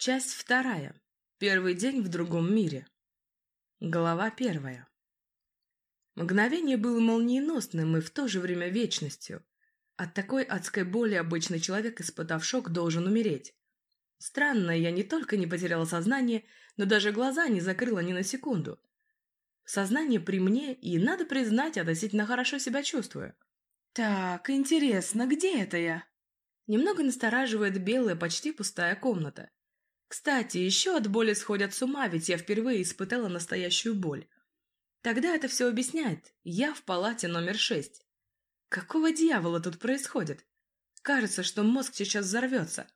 Часть вторая. Первый день в другом мире. Глава первая. Мгновение было молниеносным и в то же время вечностью. От такой адской боли обычный человек, испытав шок, должен умереть. Странно, я не только не потеряла сознание, но даже глаза не закрыла ни на секунду. Сознание при мне, и, надо признать, относительно хорошо себя чувствую. Так, интересно, где это я? Немного настораживает белая, почти пустая комната. Кстати, еще от боли сходят с ума, ведь я впервые испытала настоящую боль. Тогда это все объясняет. Я в палате номер шесть. Какого дьявола тут происходит? Кажется, что мозг сейчас взорвется.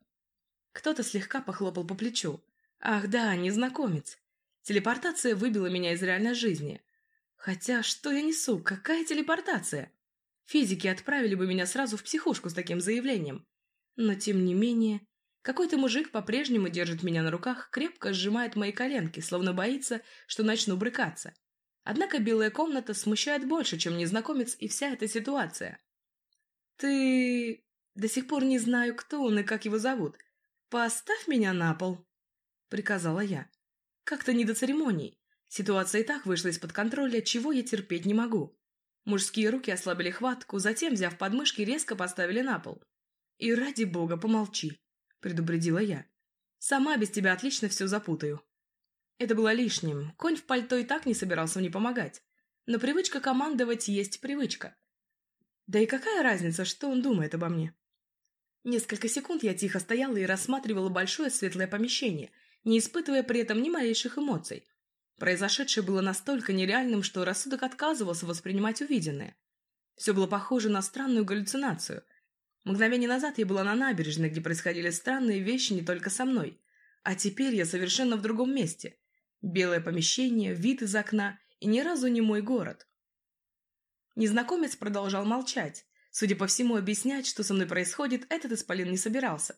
Кто-то слегка похлопал по плечу. Ах да, незнакомец. Телепортация выбила меня из реальной жизни. Хотя, что я несу? Какая телепортация? Физики отправили бы меня сразу в психушку с таким заявлением. Но, тем не менее, какой-то мужик по-прежнему держит меня на руках, крепко сжимает мои коленки, словно боится, что начну брыкаться. Однако белая комната смущает больше, чем незнакомец и вся эта ситуация. «Ты...» До сих пор не знаю, кто он и как его зовут. «Поставь меня на пол», — приказала я. Как-то не до церемоний. Ситуация и так вышла из-под контроля, чего я терпеть не могу. Мужские руки ослабили хватку, затем, взяв подмышки, резко поставили на пол. «И ради бога, помолчи», предупредила я. «Сама без тебя отлично все запутаю». Это было лишним. Конь в пальто и так не собирался мне помогать. Но привычка командовать есть привычка. Да и какая разница, что он думает обо мне? Несколько секунд я тихо стояла и рассматривала большое светлое помещение, не испытывая при этом ни малейших эмоций. Произошедшее было настолько нереальным, что рассудок отказывался воспринимать увиденное. Все было похоже на странную галлюцинацию, Мгновение назад я была на набережной, где происходили странные вещи не только со мной. А теперь я совершенно в другом месте. Белое помещение, вид из окна и ни разу не мой город. Незнакомец продолжал молчать. Судя по всему, объяснять, что со мной происходит, этот исполин не собирался.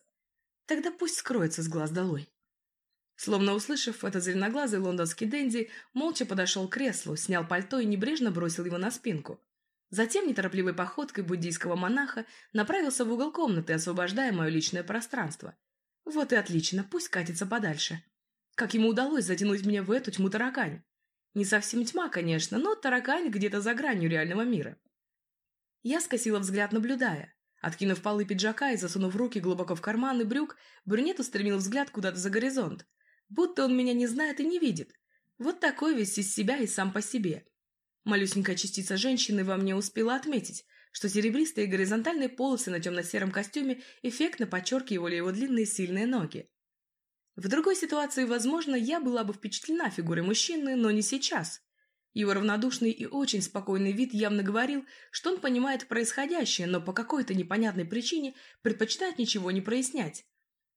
Тогда пусть скроется с глаз долой. Словно услышав это, зеленоглазый лондонский денди молча подошел к креслу, снял пальто и небрежно бросил его на спинку. Затем неторопливой походкой буддийского монаха направился в угол комнаты, освобождая мое личное пространство. Вот и отлично, пусть катится подальше. Как ему удалось затянуть меня в эту тьму таракань? Не совсем тьма, конечно, но таракань где-то за гранью реального мира. Я скосила взгляд, наблюдая. Откинув полы пиджака и засунув руки глубоко в карманы брюк, брюнет устремил взгляд куда-то за горизонт. Будто он меня не знает и не видит. Вот такой весь из себя и сам по себе. Малюсенькая частица женщины во мне успела отметить, что серебристые горизонтальные полосы на темно-сером костюме эффектно подчеркивали его длинные сильные ноги. В другой ситуации, возможно, я была бы впечатлена фигурой мужчины, но не сейчас. Его равнодушный и очень спокойный вид явно говорил, что он понимает происходящее, но по какой-то непонятной причине предпочитает ничего не прояснять.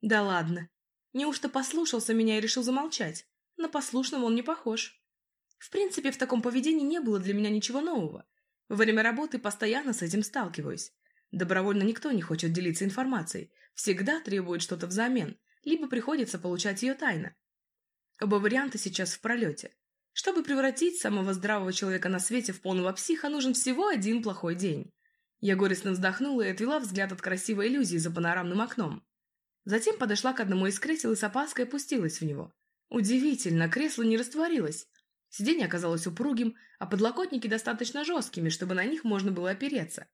Да ладно. Неужто послушался меня и решил замолчать? На послушного он не похож. В принципе, в таком поведении не было для меня ничего нового. Во время работы постоянно с этим сталкиваюсь. Добровольно никто не хочет делиться информацией, всегда требует что-то взамен, либо приходится получать ее тайно. Оба варианта сейчас в пролете. Чтобы превратить самого здравого человека на свете в полного психа, нужен всего один плохой день. Я горестно вздохнула и отвела взгляд от красивой иллюзии за панорамным окном. Затем подошла к одному из кресел и с опаской опустилась в него. Удивительно, кресло не растворилось, Сиденье оказалось упругим, а подлокотники достаточно жесткими, чтобы на них можно было опереться.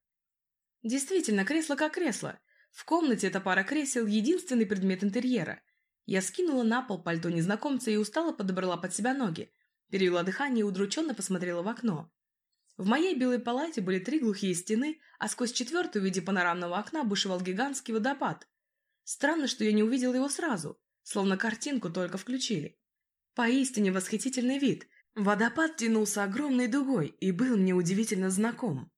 Действительно, кресло как кресло. В комнате эта пара кресел – единственный предмет интерьера. Я скинула на пол пальто незнакомца и устало подобрала под себя ноги. Перевела дыхание и удрученно посмотрела в окно. В моей белой палате были три глухие стены, а сквозь четвертую в виде панорамного окна бушевал гигантский водопад. Странно, что я не увидела его сразу, словно картинку только включили. Поистине восхитительный вид – Водопад тянулся огромной дугой и был мне удивительно знаком.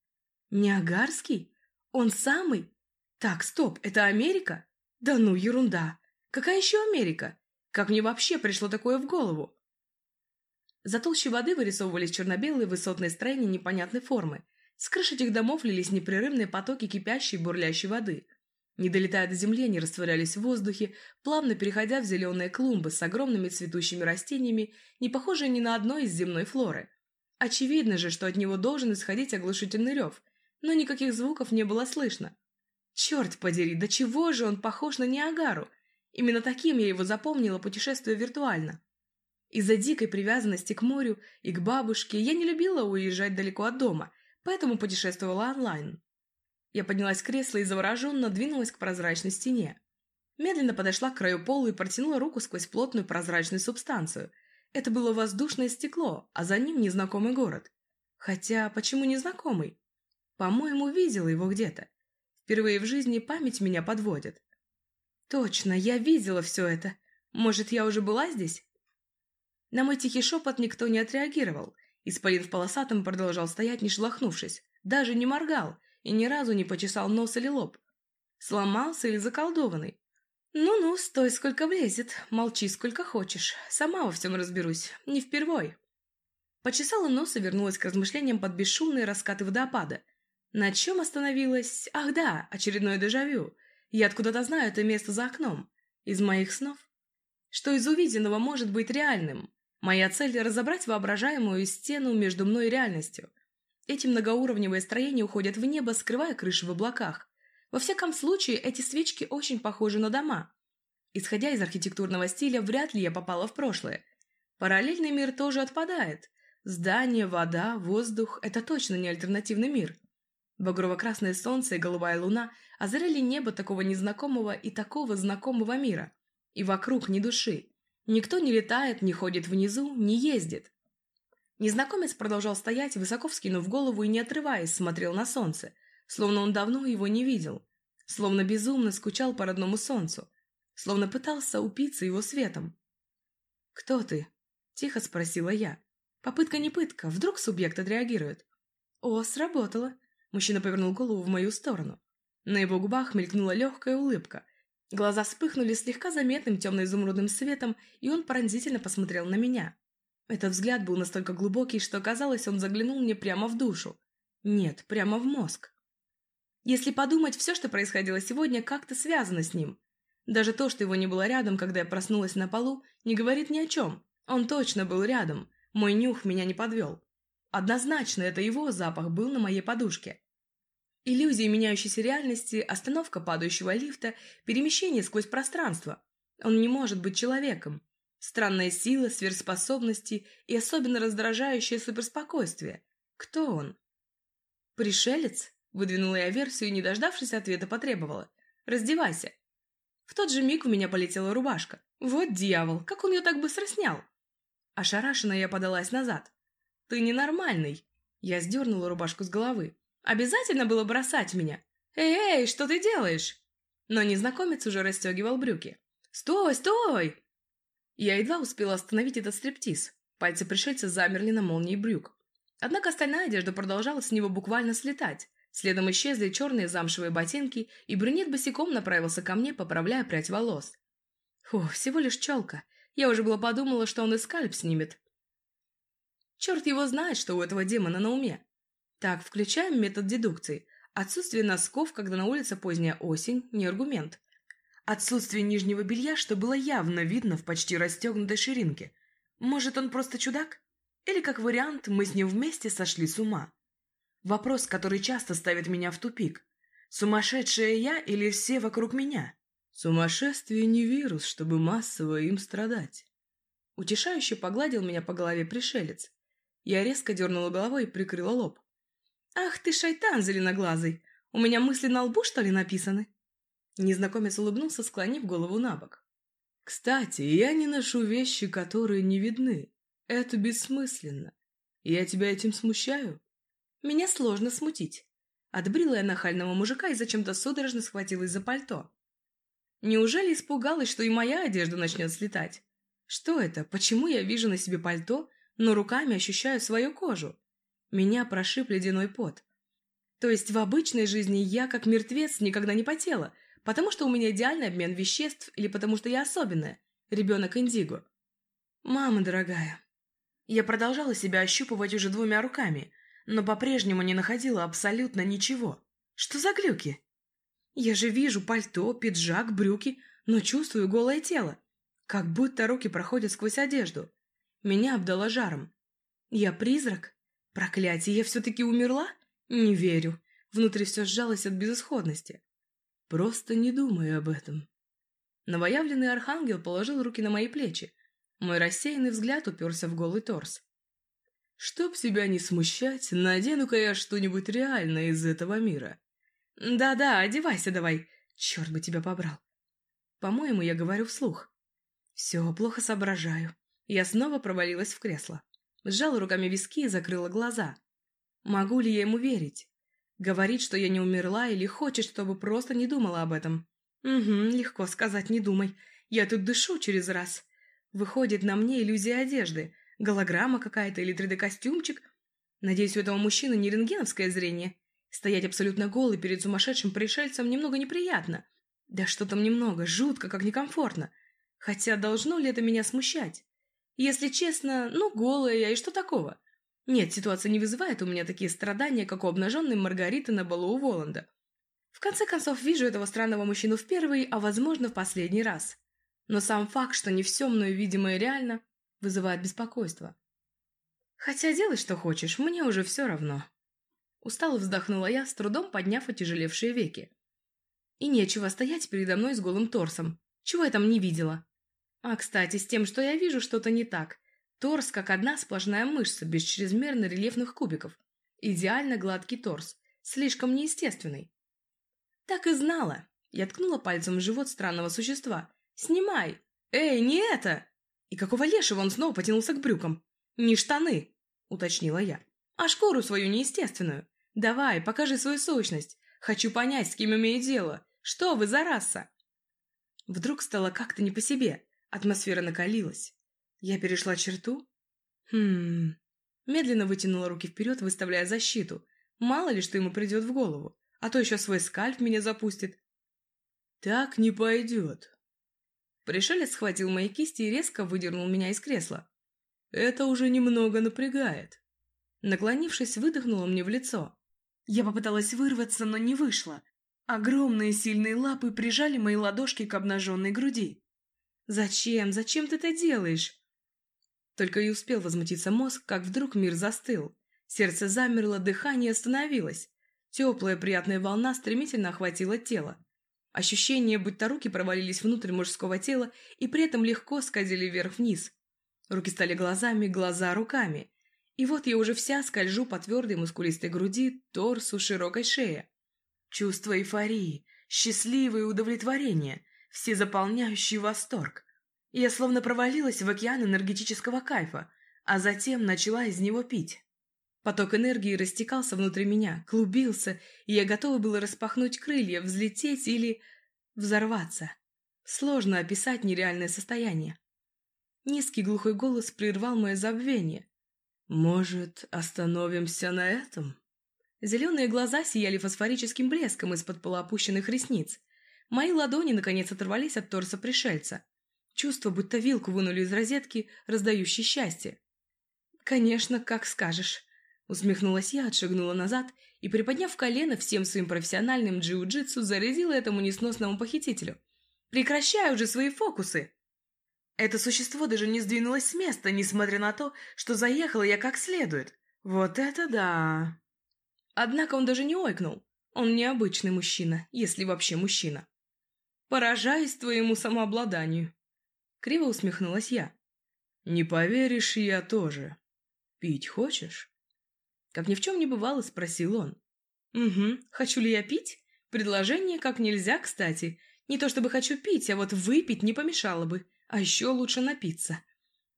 Ниагарский? Он самый? Так, стоп, это Америка? Да ну, ерунда. Какая еще Америка? Как мне вообще пришло такое в голову? За толщей воды вырисовывались черно-белые высотные строения непонятной формы. С крыш этих домов лились непрерывные потоки кипящей бурлящей воды. Не долетая до земли, они растворялись в воздухе, плавно переходя в зеленые клумбы с огромными цветущими растениями, не похожие ни на одно из земной флоры. Очевидно же, что от него должен исходить оглушительный рев, но никаких звуков не было слышно. Черт подери, до чего же он похож на Ниагару? Именно таким я его запомнила, путешествуя виртуально. Из-за дикой привязанности к морю и к бабушке я не любила уезжать далеко от дома, поэтому путешествовала онлайн. Я поднялась с кресла и завороженно двинулась к прозрачной стене. Медленно подошла к краю пола и протянула руку сквозь плотную прозрачную субстанцию. Это было воздушное стекло, а за ним незнакомый город. Хотя, почему незнакомый? По-моему, видела его где-то. Впервые в жизни память меня подводит. Точно, я видела все это. Может, я уже была здесь? На мой тихий шепот никто не отреагировал. Исполин в полосатом продолжал стоять, не шелохнувшись. Даже не моргал и ни разу не почесал нос или лоб. Сломался или заколдованный? Ну-ну, стой, сколько влезет. Молчи, сколько хочешь. Сама во всем разберусь. Не впервой. Почесала нос и вернулась к размышлениям под бесшумные раскаты водопада. На чем остановилась? Ах да, очередное дежавю. Я откуда-то знаю это место за окном. Из моих снов. Что из увиденного может быть реальным? Моя цель – разобрать воображаемую стену между мной и реальностью. Эти многоуровневые строения уходят в небо, скрывая крыши в облаках. Во всяком случае, эти свечки очень похожи на дома. Исходя из архитектурного стиля, вряд ли я попала в прошлое. Параллельный мир тоже отпадает. Здание, вода, воздух – это точно не альтернативный мир. Багрово-красное солнце и голубая луна озаряли небо такого незнакомого и такого знакомого мира. И вокруг ни души. Никто не летает, не ходит внизу, не ездит. Незнакомец продолжал стоять, высоко вскинув голову и, не отрываясь, смотрел на солнце, словно он давно его не видел, словно безумно скучал по родному солнцу, словно пытался упиться его светом. «Кто ты?» – тихо спросила я. Попытка не пытка, вдруг субъект отреагирует. «О, сработало!» – мужчина повернул голову в мою сторону. На его губах мелькнула легкая улыбка – Глаза вспыхнули слегка заметным темно-изумрудным светом, и он пронзительно посмотрел на меня. Этот взгляд был настолько глубокий, что казалось, он заглянул мне прямо в душу. Нет, прямо в мозг. Если подумать, все, что происходило сегодня, как-то связано с ним. Даже то, что его не было рядом, когда я проснулась на полу, не говорит ни о чем. Он точно был рядом. Мой нюх меня не подвел. Однозначно, это его запах был на моей подушке. Иллюзии меняющейся реальности, остановка падающего лифта, перемещение сквозь пространство. Он не может быть человеком. Странная сила, сверхспособности и особенно раздражающее суперспокойствие. Кто он? Пришелец? Выдвинула я версию и, не дождавшись ответа, потребовала. «Раздевайся». В тот же миг у меня полетела рубашка. Вот дьявол, как он ее так быстро снял? Ошарашенно я подалась назад. «Ты ненормальный!» Я сдернула рубашку с головы. Обязательно было бросать меня? Эй, эй, что ты делаешь? Но незнакомец уже расстегивал брюки. Стой, стой! Я едва успела остановить этот стриптиз. Пальцы пришельца замерли на молнии брюк. Однако остальная одежда продолжала с него буквально слетать. Следом исчезли черные замшевые ботинки, и брюнет босиком направился ко мне, поправляя прядь волос. Фу, всего лишь челка. Я уже было подумала, что он и скальп снимет. Черт его знает, что у этого демона на уме. Так, включаем метод дедукции. Отсутствие носков, когда на улице поздняя осень, не аргумент. Отсутствие нижнего белья, что было явно видно в почти расстегнутой ширинке. Может, он просто чудак? Или, как вариант, мы с ним вместе сошли с ума? Вопрос, который часто ставит меня в тупик. Сумасшедшая я или все вокруг меня? Сумасшествие не вирус, чтобы массово им страдать. Утешающе погладил меня по голове пришелец. Я резко дернула головой и прикрыла лоб. «Ах ты, шайтан зеленоглазый! У меня мысли на лбу, что ли, написаны?» Незнакомец улыбнулся, склонив голову на бок. «Кстати, я не ношу вещи, которые не видны. Это бессмысленно. Я тебя этим смущаю?» «Меня сложно смутить». Отбрила я нахального мужика и зачем-то судорожно схватилась за пальто. Неужели испугалась, что и моя одежда начнет слетать? Что это? Почему я вижу на себе пальто, но руками ощущаю свою кожу? Меня прошиб ледяной пот. То есть в обычной жизни я, как мертвец, никогда не потела, потому что у меня идеальный обмен веществ или потому что я особенная, ребенок Индиго. Мама дорогая. Я продолжала себя ощупывать уже двумя руками, но по-прежнему не находила абсолютно ничего. Что за глюки? Я же вижу пальто, пиджак, брюки, но чувствую голое тело. Как будто руки проходят сквозь одежду. Меня обдало жаром. Я призрак? Проклятие, я все-таки умерла? Не верю. Внутри все сжалось от безысходности. Просто не думай об этом. Новоявленный архангел положил руки на мои плечи. Мой рассеянный взгляд уперся в голый торс. «Чтоб себя не смущать, надену-ка я что-нибудь реальное из этого мира». «Да-да, одевайся давай. Черт бы тебя побрал». По-моему, я говорю вслух. Все, плохо соображаю. Я снова провалилась в кресло. Сжала руками виски и закрыла глаза. Могу ли я ему верить? Говорит, что я не умерла или хочет, чтобы просто не думала об этом. Угу, легко сказать, не думай. Я тут дышу через раз. Выходит на мне иллюзия одежды. Голограмма какая-то или 3D-костюмчик. Надеюсь, у этого мужчины не рентгеновское зрение. Стоять абсолютно голый перед сумасшедшим пришельцем немного неприятно. Да что там немного, жутко, как некомфортно. Хотя должно ли это меня смущать? Если честно, ну, голая я, и что такого? Нет, ситуация не вызывает у меня такие страдания, как у обнаженной Маргариты на балу у Воланда. В конце концов, вижу этого странного мужчину в первый, а возможно в последний раз. Но сам факт, что не все мною видимое реально, вызывает беспокойство. Хотя делай, что хочешь, мне уже все равно. Устало вздохнула я, с трудом подняв отяжелевшие веки. И нечего стоять передо мной с голым торсом. Чего я там не видела? А, кстати, с тем, что я вижу, что-то не так. Торс как одна сплошная мышца, без чрезмерно рельефных кубиков. Идеально гладкий торс, слишком неестественный. Так и знала. Я ткнула пальцем в живот странного существа. «Снимай! Эй, не это!» И какого лешего он снова потянулся к брюкам? «Не штаны!» — уточнила я. «А шкуру свою неестественную. Давай, покажи свою сущность. Хочу понять, с кем имею дело. Что вы за раса?» Вдруг стало как-то не по себе. Атмосфера накалилась. Я перешла черту? Хм... Медленно вытянула руки вперед, выставляя защиту. Мало ли, что ему придет в голову. А то еще свой скальп меня запустит. Так не пойдет. Пришелец схватил мои кисти и резко выдернул меня из кресла. Это уже немного напрягает. Наклонившись, выдохнула мне в лицо. Я попыталась вырваться, но не вышло. Огромные сильные лапы прижали мои ладошки к обнаженной груди. «Зачем? Зачем ты это делаешь?» Только и успел возмутиться мозг, как вдруг мир застыл. Сердце замерло, дыхание остановилось. Теплая приятная волна стремительно охватила тело. Ощущение, будто руки провалились внутрь мужского тела и при этом легко скользили вверх-вниз. Руки стали глазами, глаза руками. И вот я уже вся скольжу по твердой мускулистой груди, торсу, широкой шее. Чувство эйфории, счастливое удовлетворение, всезаполняющий восторг. Я словно провалилась в океан энергетического кайфа, а затем начала из него пить. Поток энергии растекался внутри меня, клубился, и я готова была распахнуть крылья, взлететь или взорваться. Сложно описать нереальное состояние. Низкий глухой голос прервал мое забвение. «Может, остановимся на этом?» Зеленые глаза сияли фосфорическим блеском из-под полуопущенных ресниц. Мои ладони, наконец, оторвались от торса пришельца. Чувство, будто вилку вынули из розетки, раздающей счастье. «Конечно, как скажешь». Усмехнулась я, отшагнула назад и, приподняв колено всем своим профессиональным джиу-джитсу, зарядила этому несносному похитителю. «Прекращай уже свои фокусы!» Это существо даже не сдвинулось с места, несмотря на то, что заехала я как следует. Вот это да! Однако он даже не ойкнул. Он необычный мужчина, если вообще мужчина. Поражаюсь твоему самообладанию. Криво усмехнулась я. «Не поверишь, я тоже. Пить хочешь?» Как ни в чем не бывало, спросил он. «Угу. Хочу ли я пить? Предложение как нельзя, кстати. Не то чтобы хочу пить, а вот выпить не помешало бы. А еще лучше напиться.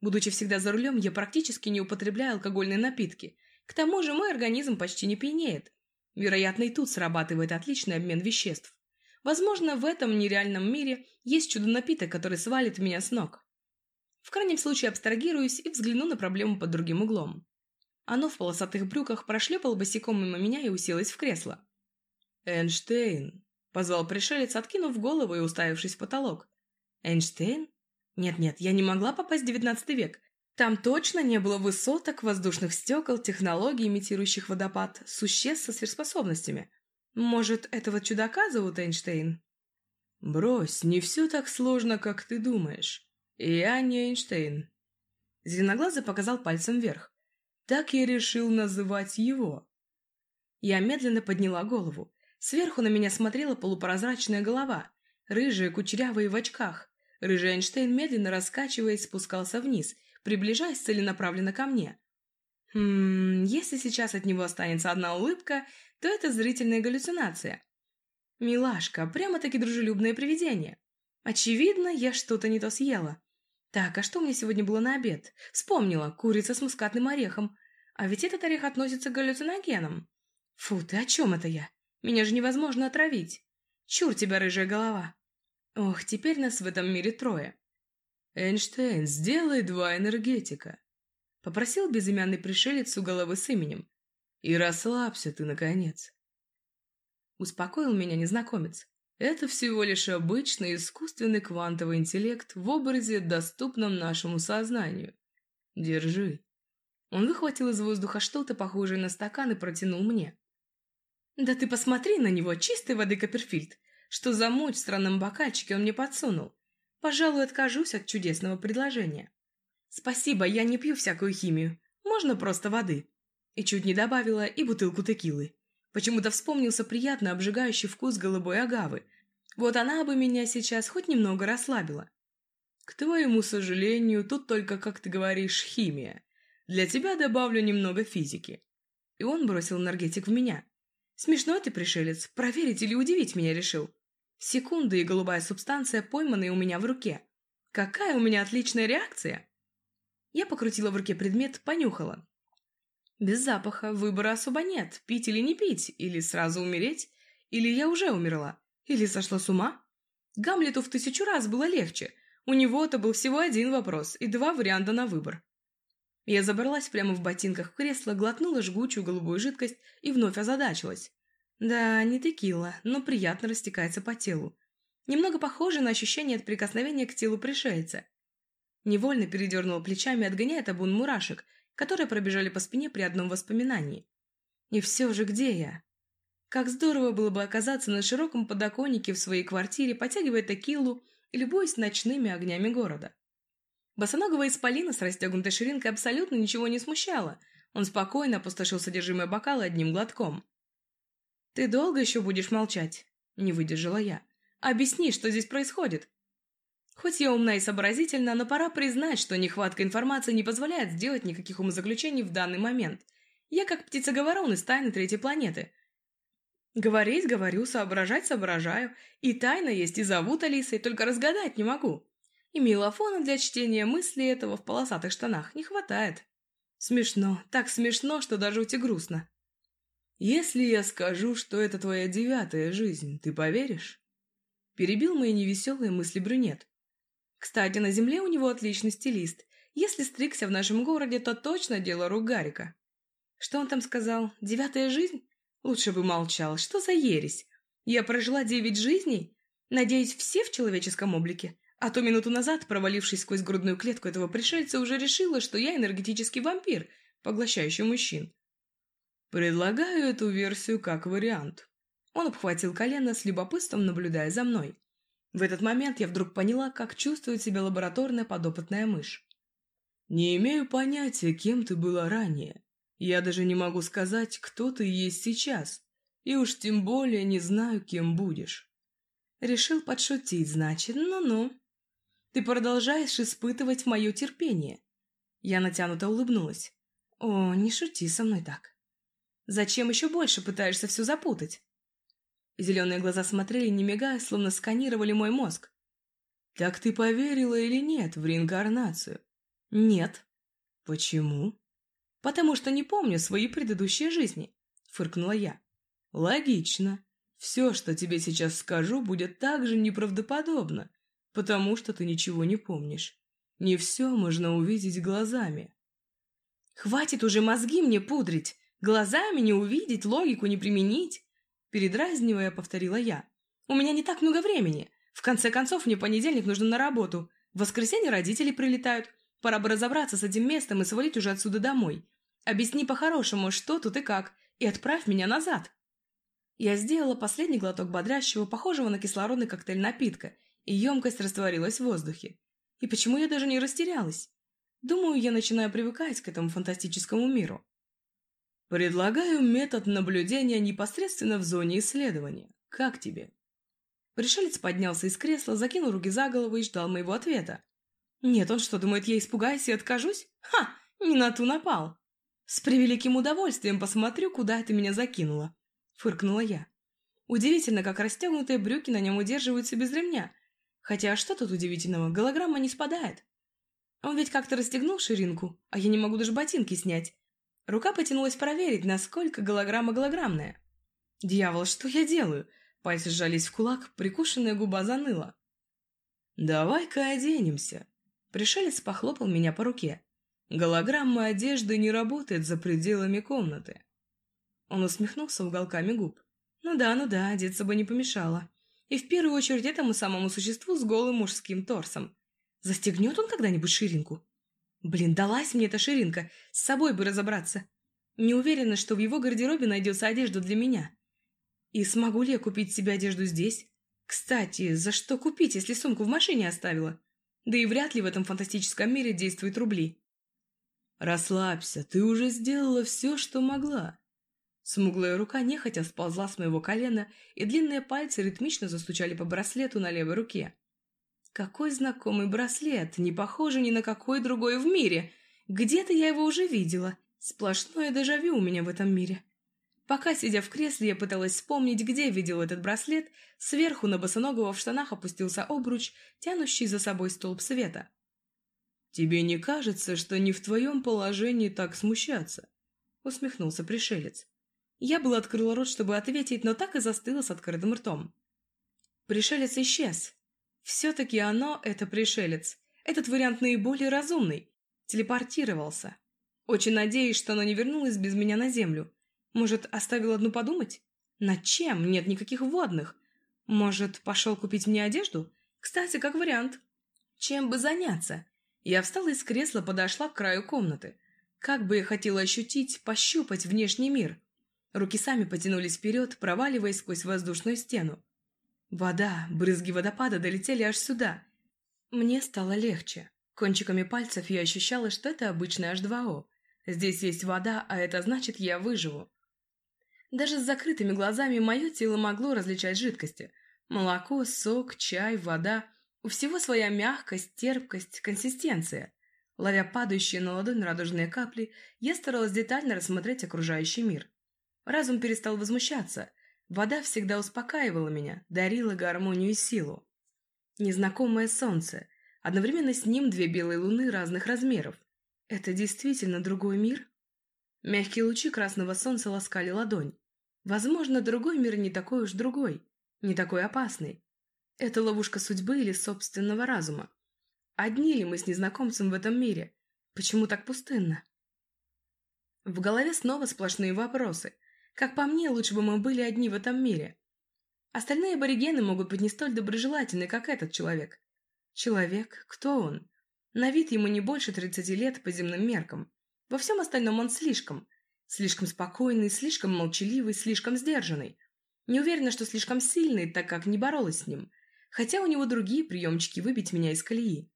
Будучи всегда за рулем, я практически не употребляю алкогольные напитки. К тому же мой организм почти не пьянеет. Вероятно, и тут срабатывает отличный обмен веществ. Возможно, в этом нереальном мире есть чудо-напиток, который свалит меня с ног. В крайнем случае абстрагируюсь и взгляну на проблему под другим углом. Оно в полосатых брюках прошлепало босиком мимо меня и уселось в кресло. «Эйнштейн!» – позвал пришелец, откинув голову и уставившись в потолок. «Эйнштейн? Нет-нет, я не могла попасть в девятнадцатый век. Там точно не было высоток, воздушных стекол, технологий, имитирующих водопад, существ со сверхспособностями. Может, этого чудака зовут Эйнштейн? Брось, не все так сложно, как ты думаешь. Я не Эйнштейн. Зеленоглазый показал пальцем вверх. Так я решил называть его. Я медленно подняла голову. Сверху на меня смотрела полупрозрачная голова. Рыжие, кучерявые в очках. Рыжий Эйнштейн, медленно раскачиваясь, спускался вниз, приближаясь целенаправленно ко мне. Хм, если сейчас от него останется одна улыбка, то это зрительная галлюцинация. Милашка, прямо-таки дружелюбное привидение. Очевидно, я что-то не то съела. Так, а что у меня сегодня было на обед? Вспомнила, курица с мускатным орехом. А ведь этот орех относится к галлюциногенам. Фу, ты о чем это я? Меня же невозможно отравить. Чур тебя, рыжая голова. Ох, теперь нас в этом мире трое. Эйнштейн, сделай два энергетика. Попросил безымянный пришелец у головы с именем. И расслабься ты, наконец. Успокоил меня незнакомец. Это всего лишь обычный искусственный квантовый интеллект в образе, доступном нашему сознанию. Держи. Он выхватил из воздуха что-то похожее на стакан и протянул мне. Да ты посмотри на него, чистой воды Копперфильд. Что за муть в странном бокальчике он мне подсунул. Пожалуй, откажусь от чудесного предложения. Спасибо, я не пью всякую химию. Можно просто воды. И чуть не добавила и бутылку текилы. Почему-то вспомнился приятно обжигающий вкус голубой агавы. Вот она бы меня сейчас хоть немного расслабила. К твоему сожалению, тут только, как ты говоришь, химия. Для тебя добавлю немного физики. И он бросил энергетик в меня. Смешной ты, пришелец, проверить или удивить меня решил. Секунды и голубая субстанция, пойманная у меня в руке. Какая у меня отличная реакция! Я покрутила в руке предмет, понюхала. Без запаха, выбора особо нет, пить или не пить, или сразу умереть, или я уже умерла, или сошла с ума. Гамлету в тысячу раз было легче, у него-то был всего один вопрос и два варианта на выбор. Я забралась прямо в ботинках в кресло, глотнула жгучую голубую жидкость и вновь озадачилась. Да, не текила, но приятно растекается по телу. Немного похоже на ощущение от прикосновения к телу пришельца. Невольно передернула плечами, отгоняя табун мурашек – которые пробежали по спине при одном воспоминании. И все же где я? Как здорово было бы оказаться на широком подоконнике в своей квартире, потягивая текилу и любуясь ночными огнями города. Босоногого исполина с расстегнутой ширинкой абсолютно ничего не смущало. Он спокойно опустошил содержимое бокала одним глотком. «Ты долго еще будешь молчать?» – не выдержала я. «Объясни, что здесь происходит?» Хоть я умна и сообразительна, но пора признать, что нехватка информации не позволяет сделать никаких умозаключений в данный момент. Я как птица-говорон из тайны третьей планеты. Говорить говорю, соображать соображаю. И тайна есть, и зовут Алисой, только разгадать не могу. И милофона для чтения мыслей этого в полосатых штанах не хватает. Смешно, так смешно, что даже ути грустно. Если я скажу, что это твоя девятая жизнь, ты поверишь? Перебил мои невеселые мысли брюнет. Кстати, на земле у него отличный стилист. Если стригся в нашем городе, то точно дело рук Гарика. Что он там сказал? Девятая жизнь? Лучше бы молчал. Что за ересь? Я прожила девять жизней? Надеюсь, все в человеческом облике? А то минуту назад, провалившись сквозь грудную клетку этого пришельца, уже решила, что я энергетический вампир, поглощающий мужчин. Предлагаю эту версию как вариант. Он обхватил колено с любопытством, наблюдая за мной. В этот момент я вдруг поняла, как чувствует себя лабораторная подопытная мышь. «Не имею понятия, кем ты была ранее. Я даже не могу сказать, кто ты есть сейчас, и уж тем более не знаю, кем будешь». Решил подшутить, значит, ну-ну. Ты продолжаешь испытывать мое терпение. Я натянуто улыбнулась. О, не шути со мной так. Зачем еще больше пытаешься все запутать? Зеленые глаза смотрели, не мигая, словно сканировали мой мозг. «Так ты поверила или нет в реинкарнацию?» «Нет». «Почему?» «Потому что не помню свои предыдущие жизни», — фыркнула я. «Логично. Все, что тебе сейчас скажу, будет так же неправдоподобно, потому что ты ничего не помнишь. Не все можно увидеть глазами». «Хватит уже мозги мне пудрить! Глазами не увидеть, логику не применить!» Передразнивая, повторила я. «У меня не так много времени. В конце концов, мне понедельник нужно на работу. В воскресенье родители прилетают. Пора бы разобраться с этим местом и свалить уже отсюда домой. Объясни по-хорошему, что тут и как, и отправь меня назад». Я сделала последний глоток бодрящего, похожего на кислородный коктейль напитка, и емкость растворилась в воздухе. И почему я даже не растерялась? Думаю, я начинаю привыкать к этому фантастическому миру. Предлагаю метод наблюдения непосредственно в зоне исследования. Как тебе? Пришелец поднялся из кресла, закинул руки за голову и ждал моего ответа. Нет, он что, думает, я испугаюсь и откажусь? Ха, не на ту напал. С превеликим удовольствием посмотрю, куда это меня закинуло. Фыркнула я. Удивительно, как расстегнутые брюки на нем удерживаются без ремня. Хотя что тут удивительного, голограмма не спадает. Он ведь как-то расстегнул ширинку, а я не могу даже ботинки снять. Рука потянулась проверить, насколько голограмма голограммная. Дьявол, что я делаю? Пальцы сжались в кулак, прикушенная губа заныла. «Давай-ка оденемся». Пришелец похлопал меня по руке. «Голограмма одежды не работает за пределами комнаты». Он усмехнулся уголками губ. «Ну да, ну да, одеться бы не помешало. И в первую очередь этому самому существу с голым мужским торсом. Застегнет он когда-нибудь ширинку? Блин, далась мне эта ширинка, с собой бы разобраться. Не уверена, что в его гардеробе найдется одежда для меня. И смогу ли я купить себе одежду здесь? Кстати, за что купить, если сумку в машине оставила? Да и вряд ли в этом фантастическом мире действуют рубли. Расслабься, ты уже сделала все, что могла. Смуглая рука нехотя сползла с моего колена, и длинные пальцы ритмично застучали по браслету на левой руке. Какой знакомый браслет, не похожий ни на какой другой в мире. Где-то я его уже видела. Сплошное дежавю у меня в этом мире. Пока, сидя в кресле, я пыталась вспомнить, где видел этот браслет, сверху на босоногого в штанах опустился обруч, тянущий за собой столб света. «Тебе не кажется, что не в твоем положении так смущаться?» — усмехнулся пришелец. Я была открыла рот, чтобы ответить, но так и застыла с открытым ртом. Пришелец исчез. Все-таки оно — это пришелец. Этот вариант наиболее разумный. Телепортировался. Очень надеюсь, что оно не вернулось без меня на Землю. Может, оставил одну подумать? Над чем? Нет никаких водных. Может, пошел купить мне одежду? Кстати, как вариант. Чем бы заняться? Я встала из кресла, подошла к краю комнаты. Как бы я хотела ощутить, пощупать внешний мир. Руки сами потянулись вперед, проваливаясь сквозь воздушную стену. Вода, брызги водопада долетели аж сюда. Мне стало легче. Кончиками пальцев я ощущала, что это обычный H2O. Здесь есть вода, а это значит, я выживу. Даже с закрытыми глазами мое тело могло различать жидкости. Молоко, сок, чай, вода. У всего своя мягкость, терпкость, консистенция. Ловя падающие на ладонь радужные капли, я старалась детально рассмотреть окружающий мир. Разум перестал возмущаться. Вода всегда успокаивала меня, дарила гармонию и силу. Незнакомое солнце. Одновременно с ним две белые луны разных размеров. Это действительно другой мир? Мягкие лучи красного солнца ласкали ладонь. Возможно, другой мир не такой уж другой, не такой опасный. Это ловушка судьбы или собственного разума. Одни ли мы с незнакомцем в этом мире? Почему так пустынно? В голове снова сплошные вопросы. Как по мне, лучше бы мы были одни в этом мире. Остальные аборигены могут быть не столь доброжелательны, как этот человек. Человек? Кто он? На вид ему не больше тридцати лет по земным меркам. Во всем остальном он слишком. Слишком спокойный, слишком молчаливый, слишком сдержанный. Не уверена, что слишком сильный, так как не боролась с ним. Хотя у него другие приемчики выбить меня из колеи.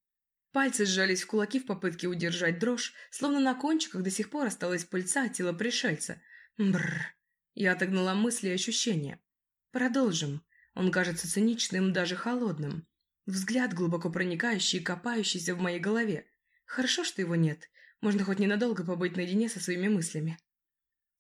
Пальцы сжались в кулаки в попытке удержать дрожь, словно на кончиках до сих пор осталась пыльца от тела пришельца. Бррр. Я отогнала мысли и ощущения. Продолжим. Он кажется циничным, даже холодным. Взгляд глубоко проникающий и копающийся в моей голове. Хорошо, что его нет. Можно хоть ненадолго побыть наедине со своими мыслями.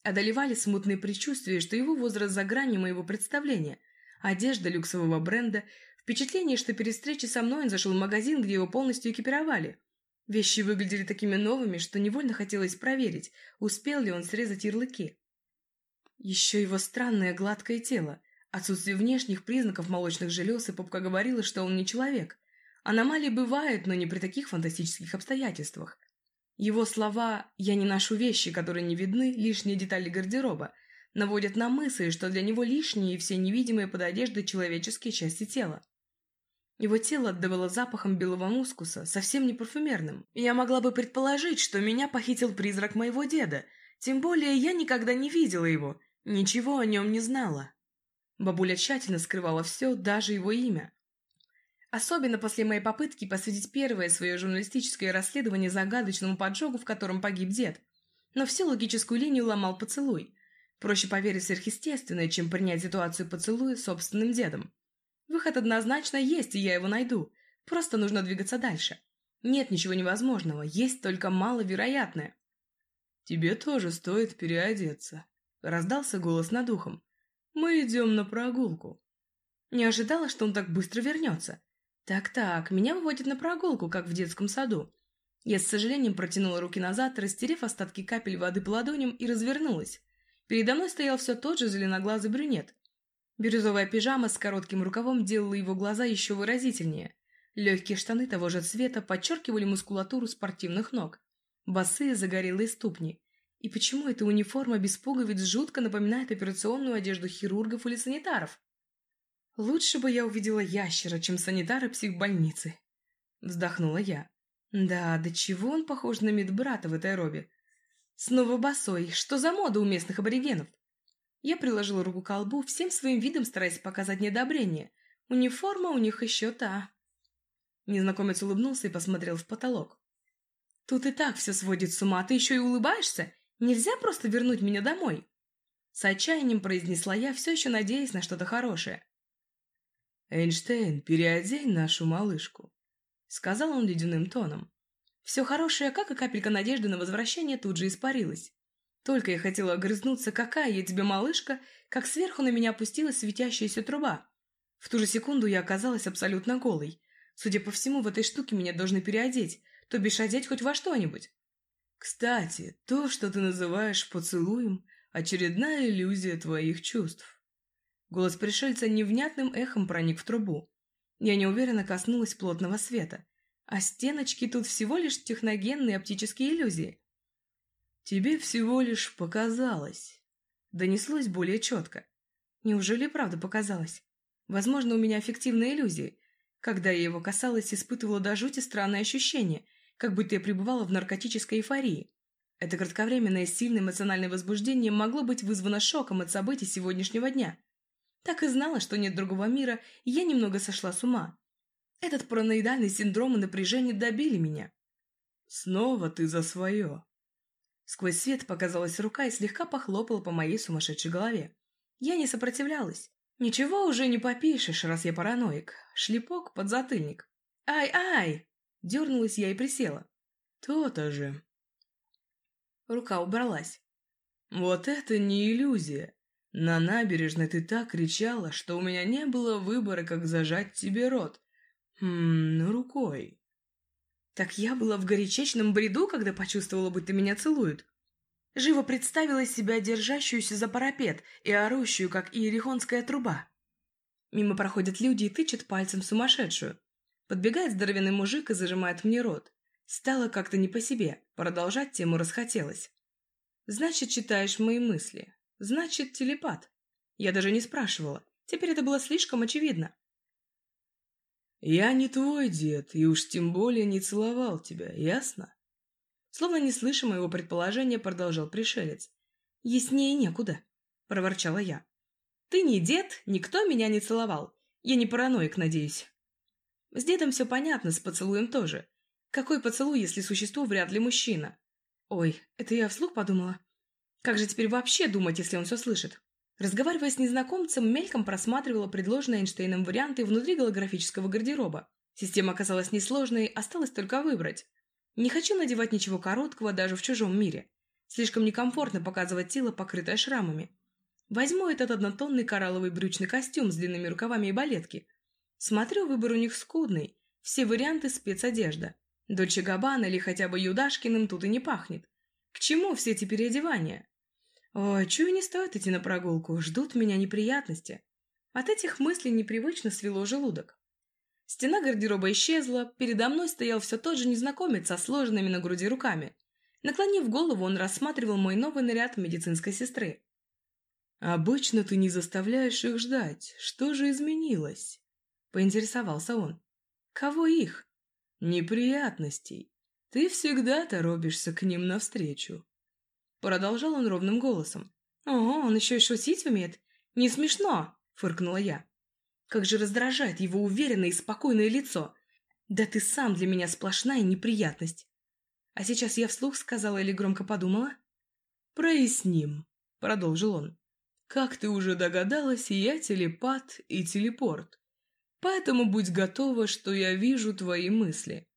Одолевали смутные предчувствия, что его возраст за гранью моего представления. Одежда люксового бренда, впечатление, что перед встречей со мной он зашел в магазин, где его полностью экипировали. Вещи выглядели такими новыми, что невольно хотелось проверить, успел ли он срезать ярлыки. Еще его странное гладкое тело, отсутствие внешних признаков молочных желез, и попка говорила, что он не человек. Аномалии бывают, но не при таких фантастических обстоятельствах. Его слова «я не ношу вещи, которые не видны, лишние детали гардероба» наводят на мысль, что для него лишние и все невидимые под одеждой человеческие части тела. Его тело отдавало запахом белого мускуса, совсем не парфюмерным. Я могла бы предположить, что меня похитил призрак моего деда, тем более я никогда не видела его, ничего о нем не знала. Бабуля тщательно скрывала все, даже его имя. Особенно после моей попытки посвятить первое свое журналистическое расследование загадочному поджогу, в котором погиб дед. Но всю логическую линию ломал поцелуй. Проще поверить в сверхъестественное, чем принять ситуацию поцелуя собственным дедом. Выход однозначно есть, и я его найду. Просто нужно двигаться дальше. Нет ничего невозможного, есть только маловероятное. «Тебе тоже стоит переодеться», — раздался голос над ухом. «Мы идем на прогулку». Не ожидала, что он так быстро вернется. Так-так, меня выводят на прогулку, как в детском саду. Я с сожалением протянула руки назад, растерев остатки капель воды по ладоням и развернулась. Передо мной стоял все тот же зеленоглазый брюнет. Бирюзовая пижама с коротким рукавом делала его глаза еще выразительнее. Легкие штаны того же цвета подчеркивали мускулатуру спортивных ног. Босые загорелые ступни. И почему эта униформа без пуговиц жутко напоминает операционную одежду хирургов или санитаров? Лучше бы я увидела ящера, чем санитара психбольницы. Вздохнула я. Да, до чего он похож на медбрата в этой робе? Снова босой. Что за мода у местных аборигенов? Я приложила руку к колбу, всем своим видом стараясь показать неодобрение. Униформа у них еще та. Незнакомец улыбнулся и посмотрел в потолок. «Тут и так все сводит с ума, а ты еще и улыбаешься? Нельзя просто вернуть меня домой?» С отчаянием произнесла я, все еще надеясь на что-то хорошее. «Эйнштейн, переодень нашу малышку», — сказал он ледяным тоном. Все хорошее, как и капелька надежды на возвращение, тут же испарилось. Только я хотела огрызнуться, какая я тебе малышка, как сверху на меня опустилась светящаяся труба. В ту же секунду я оказалась абсолютно голой. Судя по всему, в этой штуке меня должны переодеть, то бишь одеть хоть во что-нибудь. Кстати, то, что ты называешь поцелуем, очередная иллюзия твоих чувств. Голос пришельца невнятным эхом проник в трубу. Я неуверенно коснулась плотного света. А стеночки тут всего лишь техногенные оптические иллюзии. «Тебе всего лишь показалось», — донеслось более четко. Неужели правда показалось? Возможно, у меня аффективные иллюзии. Когда я его касалась, испытывала до жути странное ощущение, как будто я пребывала в наркотической эйфории. Это кратковременное сильное эмоциональное возбуждение могло быть вызвано шоком от событий сегодняшнего дня. Так и знала, что нет другого мира, и я немного сошла с ума. Этот параноидальный синдром и напряжение добили меня. «Снова ты за свое!» Сквозь свет показалась рука и слегка похлопала по моей сумасшедшей голове. Я не сопротивлялась. Ничего уже не попишешь, раз я параноик. Шлепок под затыльник. «Ай-ай!» Дернулась я и присела. «То-то же!» Рука убралась. «Вот это не иллюзия! На набережной ты так кричала, что у меня не было выбора, как зажать тебе рот. Хм, рукой. Так я была в горячечном бреду, когда почувствовала, будто меня целуют. Живо представила себя держащуюся за парапет и орущую, как иерихонская труба. Мимо проходят люди и тычут пальцем сумасшедшую. Подбегает здоровенный мужик и зажимает мне рот. Стало как-то не по себе, продолжать тему расхотелось. «Значит, читаешь мои мысли. Значит, телепат. Я даже не спрашивала. Теперь это было слишком очевидно. Я не твой дед, и уж тем более не целовал тебя, ясно? Словно не слыша моего предположения, продолжал пришелец. «Яснее некуда», — проворчала я. «Ты не дед, никто меня не целовал. Я не параноик, надеюсь». С дедом все понятно, с поцелуем тоже. Какой поцелуй, если существо вряд ли мужчина? Ой, это я вслух подумала. Как же теперь вообще думать, если он все слышит? Разговаривая с незнакомцем, мельком просматривала предложенные Эйнштейном варианты внутри голографического гардероба. Система оказалась несложной, осталось только выбрать. Не хочу надевать ничего короткого даже в чужом мире. Слишком некомфортно показывать тело, покрытое шрамами. Возьму этот однотонный коралловый брючный костюм с длинными рукавами и балетки. Смотрю, выбор у них скудный. Все варианты спецодежда. Дольче Габбана или хотя бы Юдашкиным тут и не пахнет. К чему все эти переодевания? Ой, чую, не стоит идти на прогулку, ждут меня неприятности. От этих мыслей непривычно свело желудок. Стена гардероба исчезла, передо мной стоял все тот же незнакомец со сложенными на груди руками. Наклонив голову, он рассматривал мой новый наряд медицинской сестры. «Обычно ты не заставляешь их ждать. Что же изменилось?» — поинтересовался он. «Кого их?» «Неприятностей. Ты всегда торопишься к ним навстречу. Продолжал он ровным голосом. «Ого, он еще и шутить умеет? Не смешно!» — фыркнула я. «Как же раздражает его уверенное и спокойное лицо! Да ты сам для меня сплошная неприятность!» А сейчас я вслух сказала или громко подумала? «Проясним», — продолжил он. «Как ты уже догадалась, я телепат и телепорт. Поэтому будь готова, что я вижу твои мысли.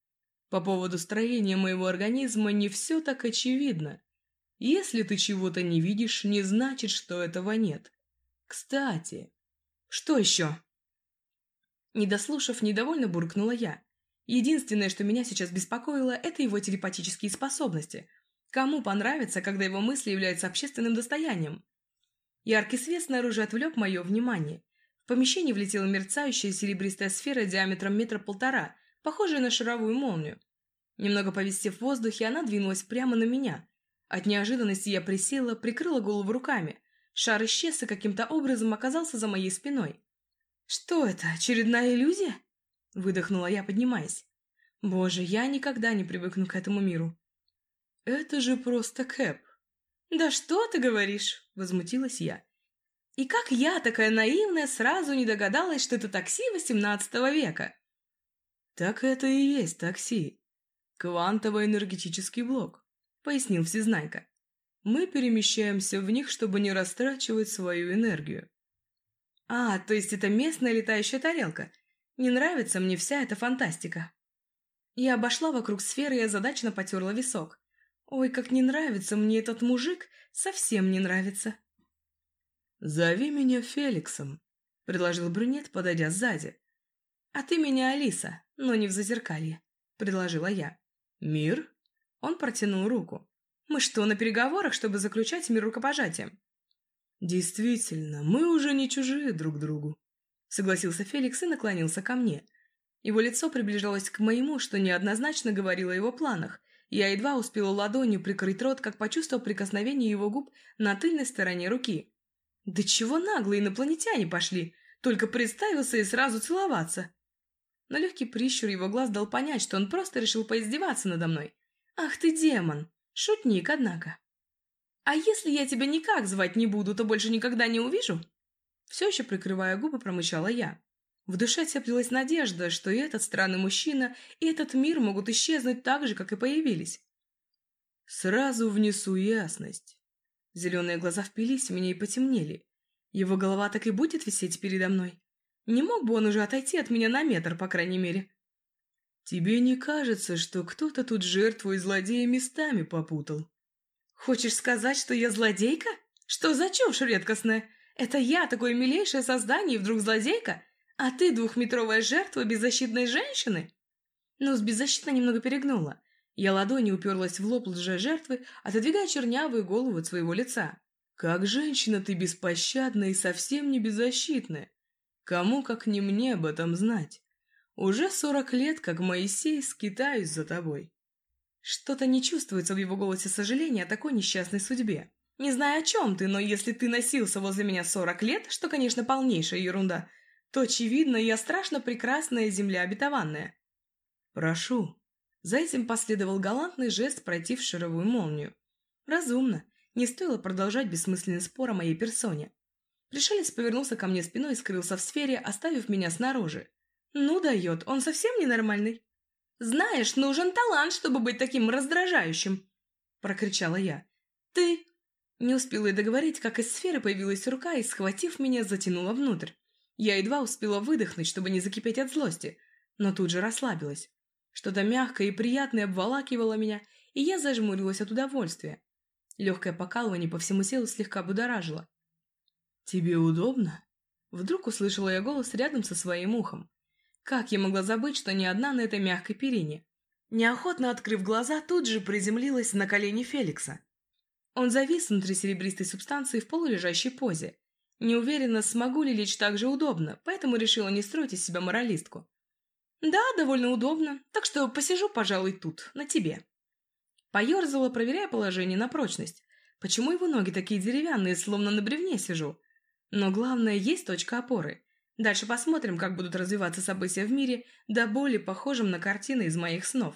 По поводу строения моего организма не все так очевидно. Если ты чего-то не видишь, не значит, что этого нет. Кстати, что еще? Не дослушав, недовольно буркнула я. Единственное, что меня сейчас беспокоило, это его телепатические способности. Кому понравится, когда его мысли являются общественным достоянием? Яркий свет снаружи отвлек мое внимание. В помещение влетела мерцающая серебристая сфера диаметром метра полтора, похожая на шаровую молнию. Немного повисев в воздухе, она двинулась прямо на меня. От неожиданности я присела, прикрыла голову руками. Шар исчез и каким-то образом оказался за моей спиной. «Что это, очередная иллюзия?» Выдохнула я, поднимаясь. «Боже, я никогда не привыкну к этому миру». «Это же просто Кэп». «Да что ты говоришь?» – возмутилась я. «И как я, такая наивная, сразу не догадалась, что это такси XVIII века?» «Так это и есть такси. Квантово-энергетический блок», — пояснил Всезнайка. «Мы перемещаемся в них, чтобы не растрачивать свою энергию». «А, то есть это местная летающая тарелка. Не нравится мне вся эта фантастика». Я обошла вокруг сферы и озадаченно потерла висок. «Ой, как не нравится мне этот мужик, совсем не нравится». «Зови меня Феликсом», — предложил брюнет, подойдя сзади. «А ты меня Алиса, но не в зазеркалье», — предложила я. «Мир?» Он протянул руку. «Мы что, на переговорах, чтобы заключать мир рукопожатием?» «Действительно, мы уже не чужие друг другу», — согласился Феликс и наклонился ко мне. Его лицо приближалось к моему, что неоднозначно говорило о его планах. Я едва успела ладонью прикрыть рот, как почувствовал прикосновение его губ на тыльной стороне руки. «Да чего наглые инопланетяне пошли! Только представился и сразу целоваться!» Но легкий прищур его глаз дал понять, что он просто решил поиздеваться надо мной. «Ах ты демон! Шутник, однако!» «А если я тебя никак звать не буду, то больше никогда не увижу?» Все еще прикрывая губы, промычала я. В душе теплилась надежда, что и этот странный мужчина, и этот мир могут исчезнуть так же, как и появились. «Сразу внесу ясность». Зеленые глаза впились в меня и потемнели. Его голова так и будет висеть передо мной. Не мог бы он уже отойти от меня на метр, по крайней мере? Тебе не кажется, что кто-то тут жертву и злодея местами попутал? Хочешь сказать, что я злодейка? Что за чушь редкостная? Это я, такое милейшее создание, и вдруг злодейка? А ты двухметровая жертва беззащитной женщины? Ну, с беззащитной немного перегнула. Я ладонью уперлась в лоб лже-жертвы, отодвигая чернявую голову от своего лица. Как женщина ты беспощадна и совсем не беззащитная. Кому, как не мне, об этом знать? Уже сорок лет, как Моисей, скитаюсь за тобой. Что-то не чувствуется в его голосе сожаления о такой несчастной судьбе. Не знаю, о чем ты, но если ты носился возле меня сорок лет, что, конечно, полнейшая ерунда, то, очевидно, я страшно прекрасная земля обетованная. Прошу. За этим последовал галантный жест пройти в шаровую молнию. Разумно. Не стоило продолжать бессмысленный спор о моей персоне. Пришелец повернулся ко мне спиной и скрылся в сфере, оставив меня снаружи. Ну дает, он совсем ненормальный. Знаешь, нужен талант, чтобы быть таким раздражающим, прокричала я. Ты... Не успела и договорить, как из сферы появилась рука и, схватив меня, затянула внутрь. Я едва успела выдохнуть, чтобы не закипеть от злости, но тут же расслабилась. Что-то мягкое и приятное обволакивало меня, и я зажмурилась от удовольствия. Легкое покалывание по всему телу слегка будоражило. «Тебе удобно?» Вдруг услышала я голос рядом со своим ухом. Как я могла забыть, что не одна на этой мягкой перине? Неохотно открыв глаза, тут же приземлилась на колени Феликса. Он завис внутри серебристой субстанции в полулежащей позе. Не уверена, смогу ли лечь так же удобно, поэтому решила не строить из себя моралистку. «Да, довольно удобно, так что посижу, пожалуй, тут, на тебе». Поерзала, проверяя положение на прочность. Почему его ноги такие деревянные, словно на бревне сижу? Но главное, есть точка опоры. Дальше посмотрим, как будут развиваться события в мире, до боли похожим на картины из моих снов.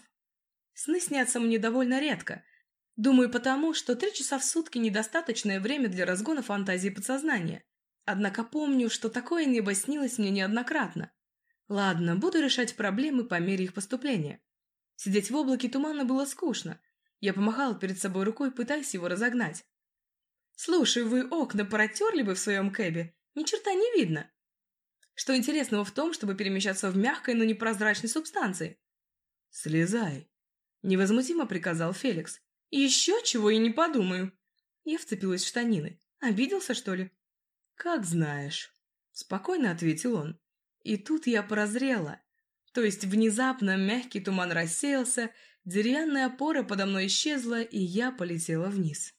Сны снятся мне довольно редко. Думаю, потому, что три часа в сутки – недостаточное время для разгона фантазии подсознания. Однако помню, что такое небо снилось мне неоднократно. Ладно, буду решать проблемы по мере их поступления. Сидеть в облаке тумана было скучно. Я помахала перед собой рукой, пытаясь его разогнать. «Слушай, вы окна протерли бы в своем кэбе? Ни черта не видно!» Что интересного в том, чтобы перемещаться в мягкой, но непрозрачной субстанции? «Слезай!» — невозмутимо приказал Феликс. «Еще чего и не подумаю!» Я вцепилась в штанины. Обиделся, что ли? «Как знаешь», — спокойно ответил он. И тут я прозрела. То есть внезапно мягкий туман рассеялся, деревянная опора подо мной исчезла, и я полетела вниз.